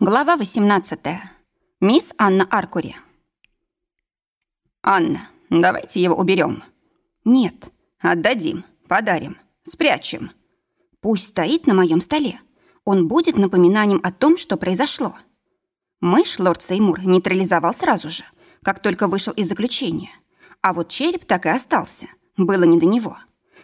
Глава 18. Мисс Анна Аркури. «Анна, давайте его уберем». «Нет». «Отдадим, подарим, спрячем». «Пусть стоит на моем столе. Он будет напоминанием о том, что произошло». Мышь лорд Сеймур нейтрализовал сразу же, как только вышел из заключения. А вот череп так и остался. Было не до него.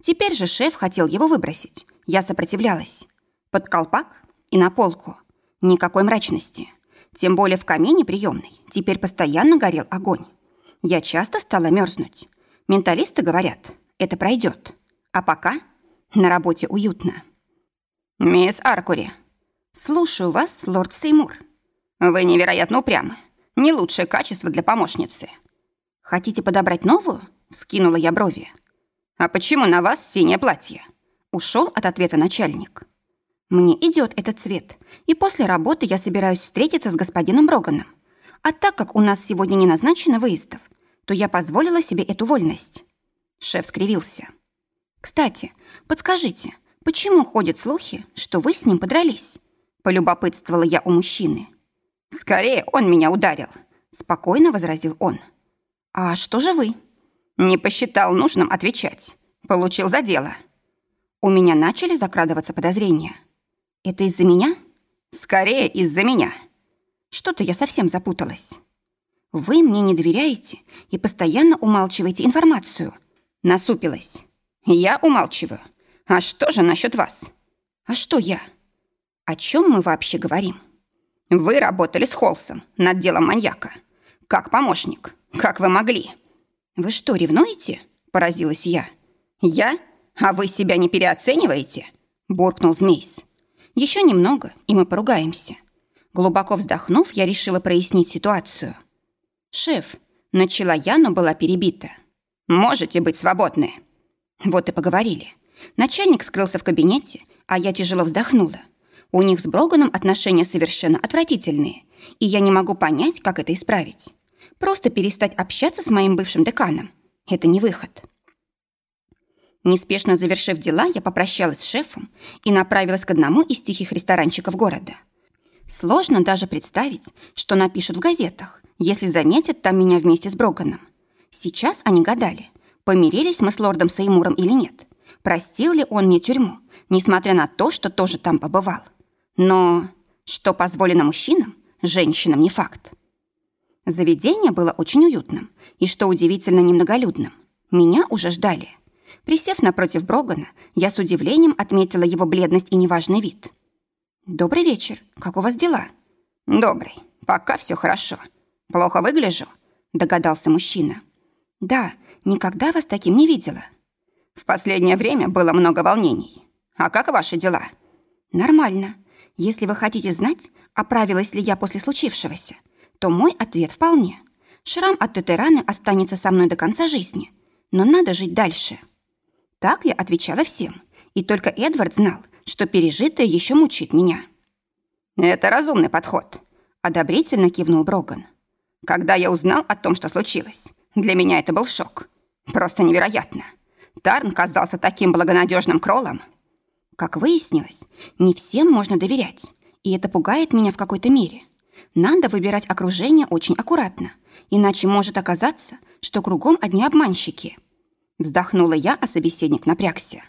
Теперь же шеф хотел его выбросить. Я сопротивлялась. Под колпак и на полку. Никакой мрачности. Тем более в камине приемной теперь постоянно горел огонь. Я часто стала мерзнуть. Менталисты говорят, это пройдет. А пока на работе уютно. «Мисс Аркури». «Слушаю вас, лорд Сеймур». «Вы невероятно упрямы. Не лучшее качество для помощницы». «Хотите подобрать новую?» — вскинула я брови. «А почему на вас синее платье?» Ушел от ответа начальник. Мне идет этот цвет, и после работы я собираюсь встретиться с господином Броганом. А так как у нас сегодня не назначено выездов, то я позволила себе эту вольность. Шеф скривился. «Кстати, подскажите, почему ходят слухи, что вы с ним подрались?» Полюбопытствовала я у мужчины. «Скорее он меня ударил», — спокойно возразил он. «А что же вы?» «Не посчитал нужным отвечать. Получил за дело». У меня начали закрадываться подозрения. Это из-за меня? Скорее из-за меня. Что-то я совсем запуталась. Вы мне не доверяете и постоянно умалчиваете информацию. Насупилась. Я умалчиваю. А что же насчет вас? А что я? О чем мы вообще говорим? Вы работали с Холсом над делом маньяка. Как помощник. Как вы могли? Вы что, ревнуете? Поразилась я. Я? А вы себя не переоцениваете? Буркнул Змейс. Еще немного, и мы поругаемся. Глубоко вздохнув, я решила прояснить ситуацию. «Шеф», — начала я, но была перебита. «Можете быть свободны». Вот и поговорили. Начальник скрылся в кабинете, а я тяжело вздохнула. У них с Броганом отношения совершенно отвратительные, и я не могу понять, как это исправить. Просто перестать общаться с моим бывшим деканом. Это не выход. Неспешно завершив дела, я попрощалась с шефом и направилась к одному из тихих ресторанчиков города. Сложно даже представить, что напишут в газетах, если заметят там меня вместе с Броганом. Сейчас они гадали, помирились мы с лордом Сеймуром или нет. Простил ли он мне тюрьму, несмотря на то, что тоже там побывал. Но что позволено мужчинам, женщинам не факт. Заведение было очень уютным и, что удивительно, немноголюдным. Меня уже ждали – Присев напротив Брогана, я с удивлением отметила его бледность и неважный вид. «Добрый вечер. Как у вас дела?» «Добрый. Пока все хорошо. Плохо выгляжу?» Догадался мужчина. «Да, никогда вас таким не видела». «В последнее время было много волнений. А как ваши дела?» «Нормально. Если вы хотите знать, оправилась ли я после случившегося, то мой ответ вполне. Шрам от этой раны останется со мной до конца жизни. Но надо жить дальше». Так я отвечала всем, и только Эдвард знал, что пережитое еще мучит меня. «Это разумный подход», — одобрительно кивнул Броган. «Когда я узнал о том, что случилось, для меня это был шок. Просто невероятно. Тарн казался таким благонадежным кролом». Как выяснилось, не всем можно доверять, и это пугает меня в какой-то мере. Надо выбирать окружение очень аккуратно, иначе может оказаться, что кругом одни обманщики — Вздохнула я, а собеседник напрягся.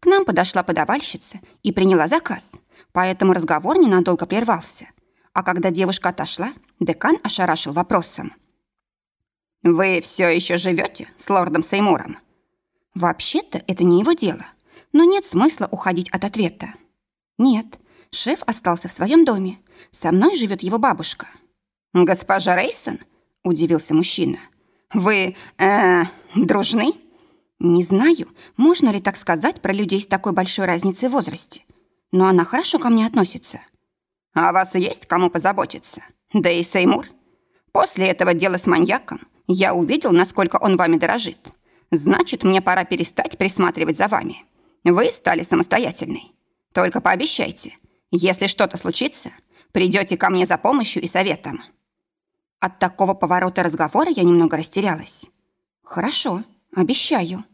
К нам подошла подавальщица и приняла заказ, поэтому разговор ненадолго прервался. А когда девушка отошла, декан ошарашил вопросом. «Вы все еще живете с лордом Сеймуром?» «Вообще-то это не его дело, но нет смысла уходить от ответа». «Нет, шеф остался в своем доме. Со мной живет его бабушка». «Госпожа Рейсон?» – удивился мужчина. «Вы, э, дружны?» Не знаю, можно ли так сказать про людей с такой большой разницей в возрасте, но она хорошо ко мне относится. А вас есть кому позаботиться? Да и Сеймур. После этого дела с маньяком я увидел, насколько он вами дорожит. Значит, мне пора перестать присматривать за вами. Вы стали самостоятельной. Только пообещайте, если что-то случится, придете ко мне за помощью и советом. От такого поворота разговора я немного растерялась. Хорошо, обещаю.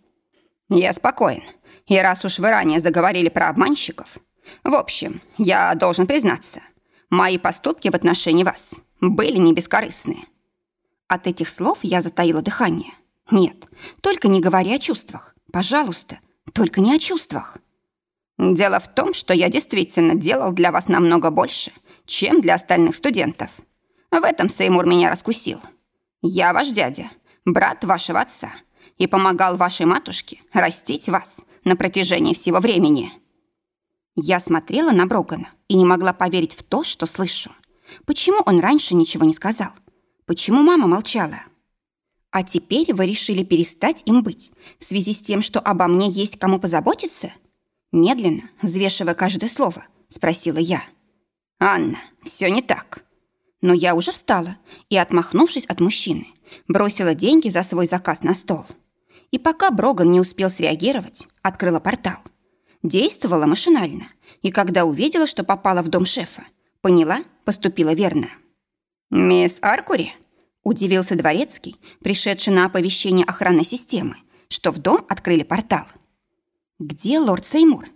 «Я спокоен. И раз уж вы ранее заговорили про обманщиков... В общем, я должен признаться, Мои поступки в отношении вас были не бескорыстные. От этих слов я затаила дыхание. Нет, только не говори о чувствах. Пожалуйста, только не о чувствах. Дело в том, что я действительно делал для вас намного больше, чем для остальных студентов. В этом Сеймур меня раскусил. Я ваш дядя, брат вашего отца, и помогал вашей матушке растить вас на протяжении всего времени. Я смотрела на Брогана и не могла поверить в то, что слышу. Почему он раньше ничего не сказал? Почему мама молчала? А теперь вы решили перестать им быть в связи с тем, что обо мне есть кому позаботиться? Медленно, взвешивая каждое слово, спросила я. «Анна, все не так». Но я уже встала и, отмахнувшись от мужчины, бросила деньги за свой заказ на стол. И пока Броган не успел среагировать, открыла портал. Действовала машинально, и когда увидела, что попала в дом шефа, поняла, поступила верно. «Мисс Аркури?» – удивился дворецкий, пришедший на оповещение охранной системы, что в дом открыли портал. «Где лорд Сеймур?»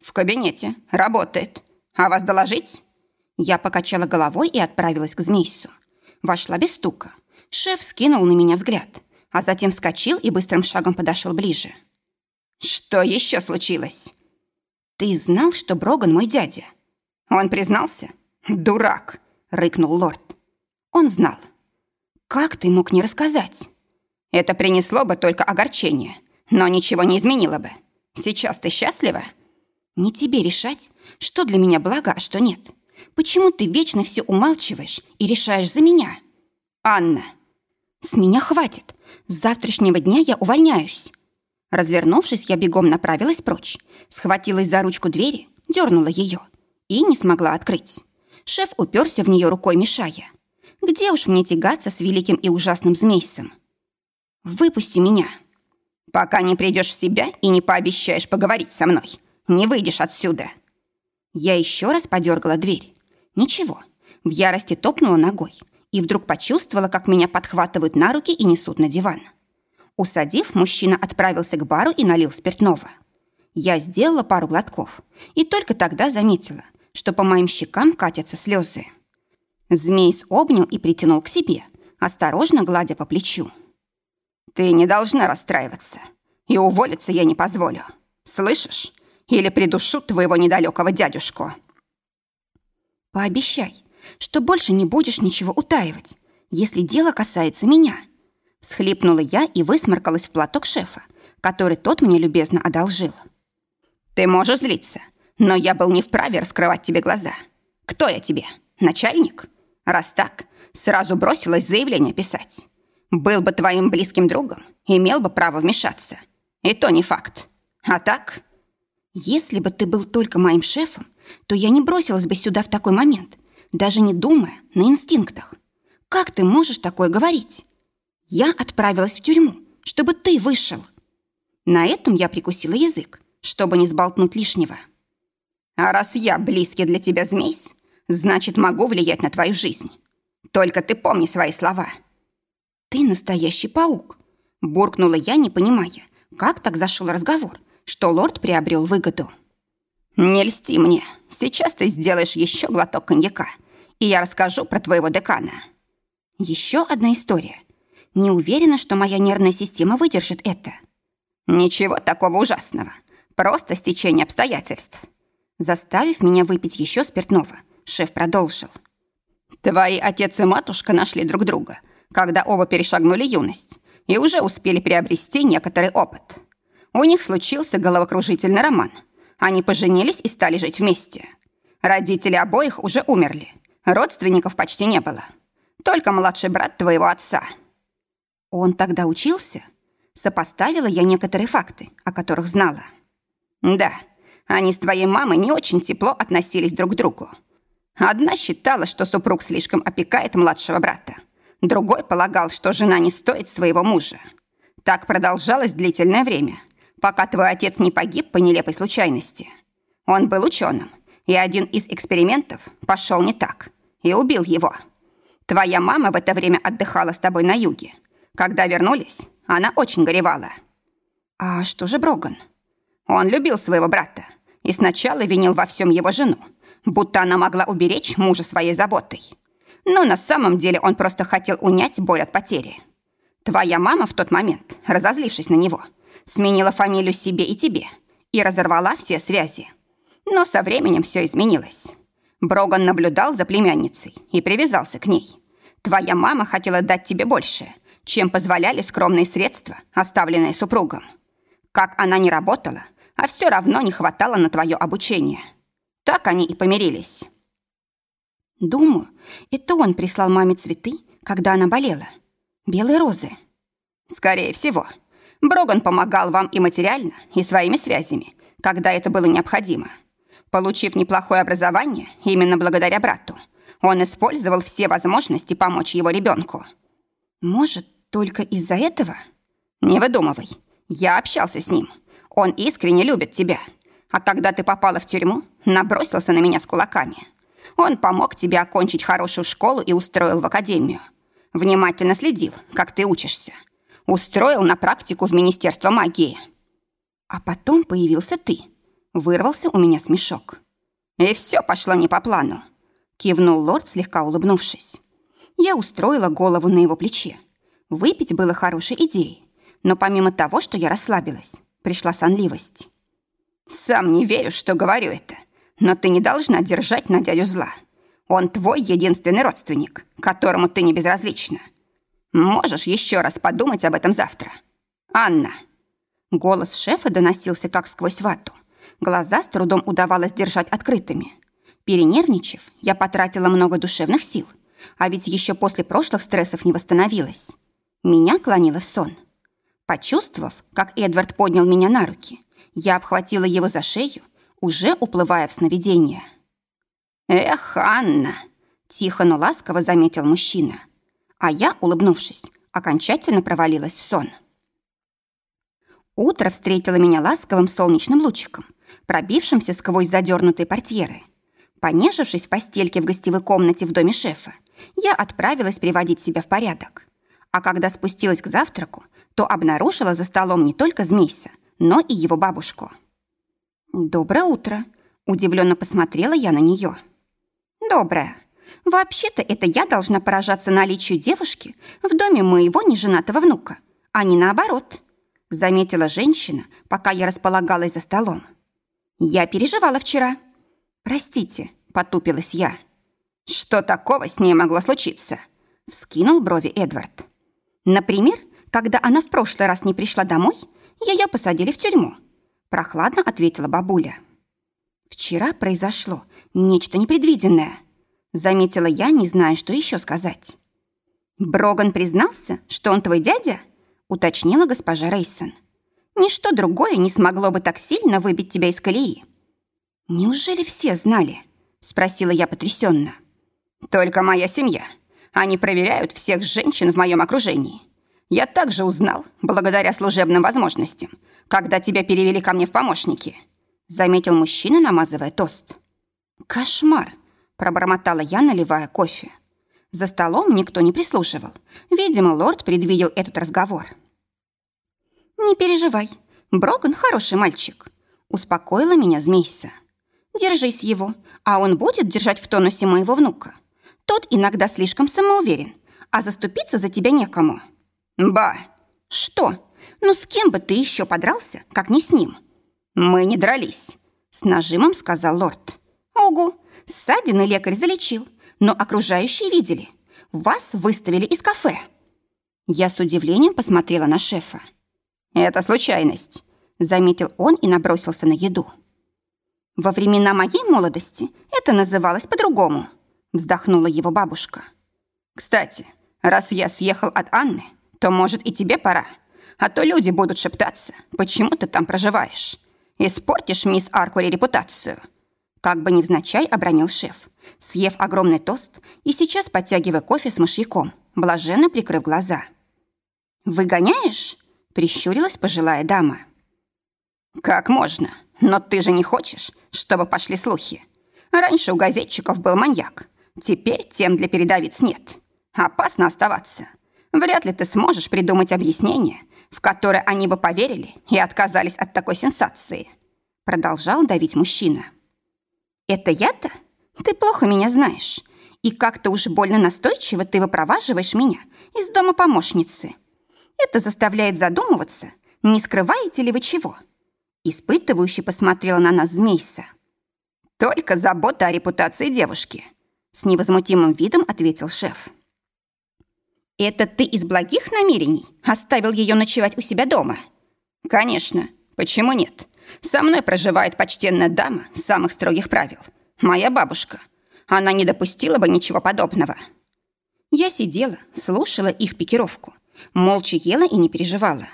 «В кабинете. Работает. А вас доложить?» Я покачала головой и отправилась к Змейсу. Вошла без стука. Шеф скинул на меня взгляд, а затем вскочил и быстрым шагом подошел ближе. «Что еще случилось?» «Ты знал, что Броган мой дядя?» «Он признался?» «Дурак!» — рыкнул лорд. «Он знал. Как ты мог не рассказать?» «Это принесло бы только огорчение, но ничего не изменило бы. Сейчас ты счастлива?» «Не тебе решать, что для меня благо, а что нет. Почему ты вечно все умалчиваешь и решаешь за меня?» «Анна!» «С меня хватит. С завтрашнего дня я увольняюсь». Развернувшись, я бегом направилась прочь, схватилась за ручку двери, дернула ее и не смогла открыть. Шеф уперся в нее рукой, мешая. «Где уж мне тягаться с великим и ужасным змейсом?» «Выпусти меня!» «Пока не придешь в себя и не пообещаешь поговорить со мной, не выйдешь отсюда!» Я еще раз подергала дверь. Ничего. В ярости топнула ногой и вдруг почувствовала, как меня подхватывают на руки и несут на диван. Усадив, мужчина отправился к бару и налил спиртного. Я сделала пару глотков и только тогда заметила, что по моим щекам катятся слезы. Змейс обнял и притянул к себе, осторожно гладя по плечу. «Ты не должна расстраиваться, и уволиться я не позволю. Слышишь? Или придушу твоего недалекого дядюшку». «Пообещай, что больше не будешь ничего утаивать, если дело касается меня», Всхлипнула я и высморкалась в платок шефа, который тот мне любезно одолжил. «Ты можешь злиться, но я был не вправе раскрывать тебе глаза. Кто я тебе? Начальник? Раз так, сразу бросилась заявление писать. Был бы твоим близким другом, имел бы право вмешаться. И то не факт. А так...» «Если бы ты был только моим шефом, то я не бросилась бы сюда в такой момент, даже не думая, на инстинктах. Как ты можешь такое говорить?» Я отправилась в тюрьму, чтобы ты вышел. На этом я прикусила язык, чтобы не сболтнуть лишнего. А раз я близкий для тебя змей, значит, могу влиять на твою жизнь. Только ты помни свои слова. Ты настоящий паук, буркнула я, не понимая, как так зашел разговор, что лорд приобрел выгоду. Не льсти мне. Сейчас ты сделаешь еще глоток коньяка, и я расскажу про твоего декана. Еще одна история, не уверена, что моя нервная система выдержит это. Ничего такого ужасного. Просто стечение обстоятельств. Заставив меня выпить еще спиртного, шеф продолжил. Твои отец и матушка нашли друг друга, когда оба перешагнули юность и уже успели приобрести некоторый опыт. У них случился головокружительный роман. Они поженились и стали жить вместе. Родители обоих уже умерли. Родственников почти не было. Только младший брат твоего отца – он тогда учился? Сопоставила я некоторые факты, о которых знала. Да, они с твоей мамой не очень тепло относились друг к другу. Одна считала, что супруг слишком опекает младшего брата. Другой полагал, что жена не стоит своего мужа. Так продолжалось длительное время, пока твой отец не погиб по нелепой случайности. Он был ученым, и один из экспериментов пошел не так, и убил его. Твоя мама в это время отдыхала с тобой на юге, когда вернулись, она очень горевала. А что же Броган? Он любил своего брата и сначала винил во всем его жену, будто она могла уберечь мужа своей заботой. Но на самом деле он просто хотел унять боль от потери. Твоя мама в тот момент, разозлившись на него, сменила фамилию себе и тебе и разорвала все связи. Но со временем все изменилось. Броган наблюдал за племянницей и привязался к ней. Твоя мама хотела дать тебе больше, чем позволяли скромные средства, оставленные супругом. Как она не работала, а все равно не хватало на твое обучение. Так они и помирились. Думаю, это он прислал маме цветы, когда она болела. Белые розы. Скорее всего. Броган помогал вам и материально, и своими связями, когда это было необходимо. Получив неплохое образование, именно благодаря брату, он использовал все возможности помочь его ребенку. Может, только из-за этого? Не выдумывай. Я общался с ним. Он искренне любит тебя. А когда ты попала в тюрьму, набросился на меня с кулаками. Он помог тебе окончить хорошую школу и устроил в академию. Внимательно следил, как ты учишься. Устроил на практику в Министерство магии. А потом появился ты. Вырвался у меня смешок. И все пошло не по плану. Кивнул лорд, слегка улыбнувшись. Я устроила голову на его плече. Выпить было хорошей идеей. Но помимо того, что я расслабилась, пришла сонливость. «Сам не верю, что говорю это. Но ты не должна держать на дядю зла. Он твой единственный родственник, которому ты не безразлична. Можешь еще раз подумать об этом завтра. Анна!» Голос шефа доносился как сквозь вату. Глаза с трудом удавалось держать открытыми. Перенервничав, я потратила много душевных сил, а ведь еще после прошлых стрессов не восстановилась. Меня клонило в сон. Почувствовав, как Эдвард поднял меня на руки, я обхватила его за шею, уже уплывая в сновидение. «Эх, Анна!» – тихо, но ласково заметил мужчина. А я, улыбнувшись, окончательно провалилась в сон. Утро встретило меня ласковым солнечным лучиком, пробившимся сквозь задернутые портьеры. Понежившись в постельке в гостевой комнате в доме шефа, я отправилась приводить себя в порядок. А когда спустилась к завтраку, то обнаружила за столом не только Змейса, но и его бабушку. «Доброе утро!» – удивленно посмотрела я на нее. «Доброе. Вообще-то это я должна поражаться наличию девушки в доме моего неженатого внука, а не наоборот», – заметила женщина, пока я располагалась за столом. «Я переживала вчера». «Простите», – потупилась я. «Что такого с ней могло случиться?» – вскинул брови Эдвард. «Например, когда она в прошлый раз не пришла домой, ее посадили в тюрьму», прохладно ответила бабуля. Вчера произошло нечто непредвиденное, заметила я, не зная, что еще сказать. Броган признался, что он твой дядя, уточнила госпожа Рейсон. Ничто другое не смогло бы так сильно выбить тебя из колеи. Неужели все знали? спросила я потрясенно. Только моя семья. Они проверяют всех женщин в моем окружении. Я также узнал, благодаря служебным возможностям, когда тебя перевели ко мне в помощники», заметил мужчина, намазывая тост. «Кошмар!» – пробормотала я, наливая кофе. За столом никто не прислушивал. Видимо, лорд предвидел этот разговор. «Не переживай, Броган хороший мальчик», – успокоила меня змейся. «Держись его, а он будет держать в тонусе моего внука. Тот иногда слишком самоуверен, а заступиться за тебя некому». «Ба!» «Что?» Ну с кем бы ты еще подрался, как не с ним? Мы не дрались, с нажимом сказал лорд. Ого, ссадины лекарь залечил, но окружающие видели. Вас выставили из кафе. Я с удивлением посмотрела на шефа. Это случайность, заметил он и набросился на еду. Во времена моей молодости это называлось по-другому, вздохнула его бабушка. Кстати, раз я съехал от Анны, то, может, и тебе пора. А то люди будут шептаться, почему ты там проживаешь. Испортишь мисс Аркури репутацию. Как бы невзначай обронил шеф, съев огромный тост и сейчас подтягивая кофе с мышьяком, блаженно прикрыв глаза. «Выгоняешь?» – прищурилась пожилая дама. «Как можно? Но ты же не хочешь, чтобы пошли слухи. Раньше у газетчиков был маньяк. Теперь тем для передовиц нет. Опасно оставаться. Вряд ли ты сможешь придумать объяснение, в которое они бы поверили и отказались от такой сенсации. Продолжал давить мужчина. Это я-то? Ты плохо меня знаешь. И как-то уж больно настойчиво ты выпроваживаешь меня из дома помощницы. Это заставляет задумываться, не скрываете ли вы чего?» Испытывающе посмотрела на нас Змейса. «Только забота о репутации девушки», — с невозмутимым видом ответил шеф. «Это ты из благих намерений оставил ее ночевать у себя дома?» «Конечно. Почему нет? Со мной проживает почтенная дама самых строгих правил. Моя бабушка. Она не допустила бы ничего подобного». Я сидела, слушала их пикировку, молча ела и не переживала.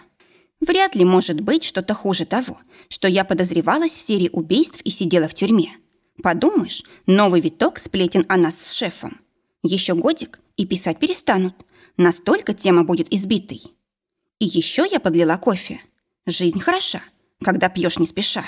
Вряд ли может быть что-то хуже того, что я подозревалась в серии убийств и сидела в тюрьме. Подумаешь, новый виток сплетен о нас с шефом. Еще годик, и писать перестанут. Настолько тема будет избитой. И еще я подлила кофе. Жизнь хороша, когда пьешь не спеша.